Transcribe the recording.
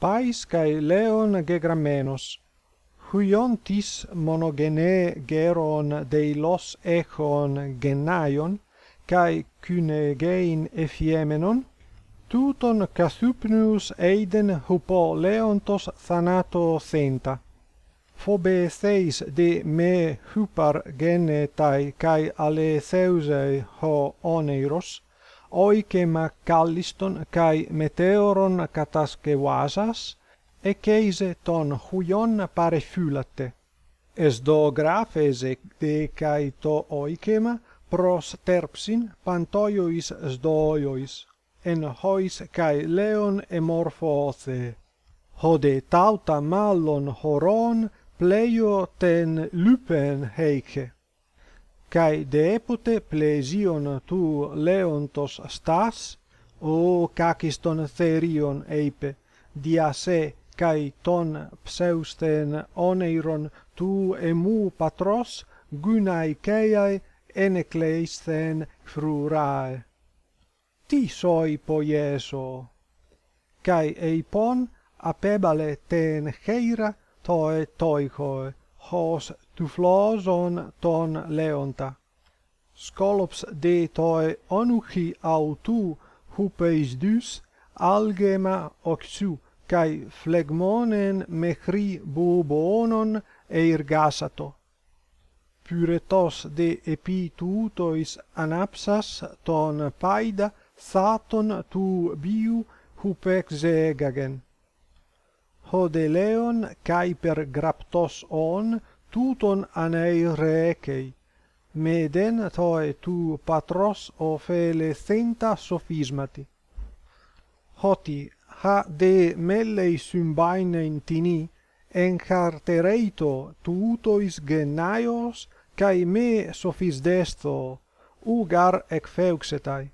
pais kai leon gegramenos huiontis monogene geron deilos echon genaion kai kynegein efiemenon tuton kathupnus eiden hupo leontos thanato thenta Phobetheis de me hupar gene tai kai aletheusei ho oneiros oike macalliston kai meteoron kataskevasas e keise ton huion parefylate es do graphes de kai to oikema pros terpsin pantoiois sdoiois en hois kai leon e morphothe hode tauta mallon horon pleio ten lupen heike cae deepute plesion tu leontos stas? O kakiston therion eipe dia se kai ton pseusten oneiron tu emu patros gunai keiai enekleisthein frurae. Ti soi poieso. Kai eipon apebale ten heira toe toicho hos tufloson ton leonta. Scolops de toi onuchi autou hupeisdus algema oxu kai phlegmonen mechri boobonon ergasato pyretos de epi tutois anapsas ton paida thaton tu biu hupexegagen hodeleon kai per graptos on tuton anei rekei meden toi tu patros ophele thenta sophismati hoti ha de mellei symbainen tini encartereito tutois gennaios kai me sophisdesto ugar ec feuxetai.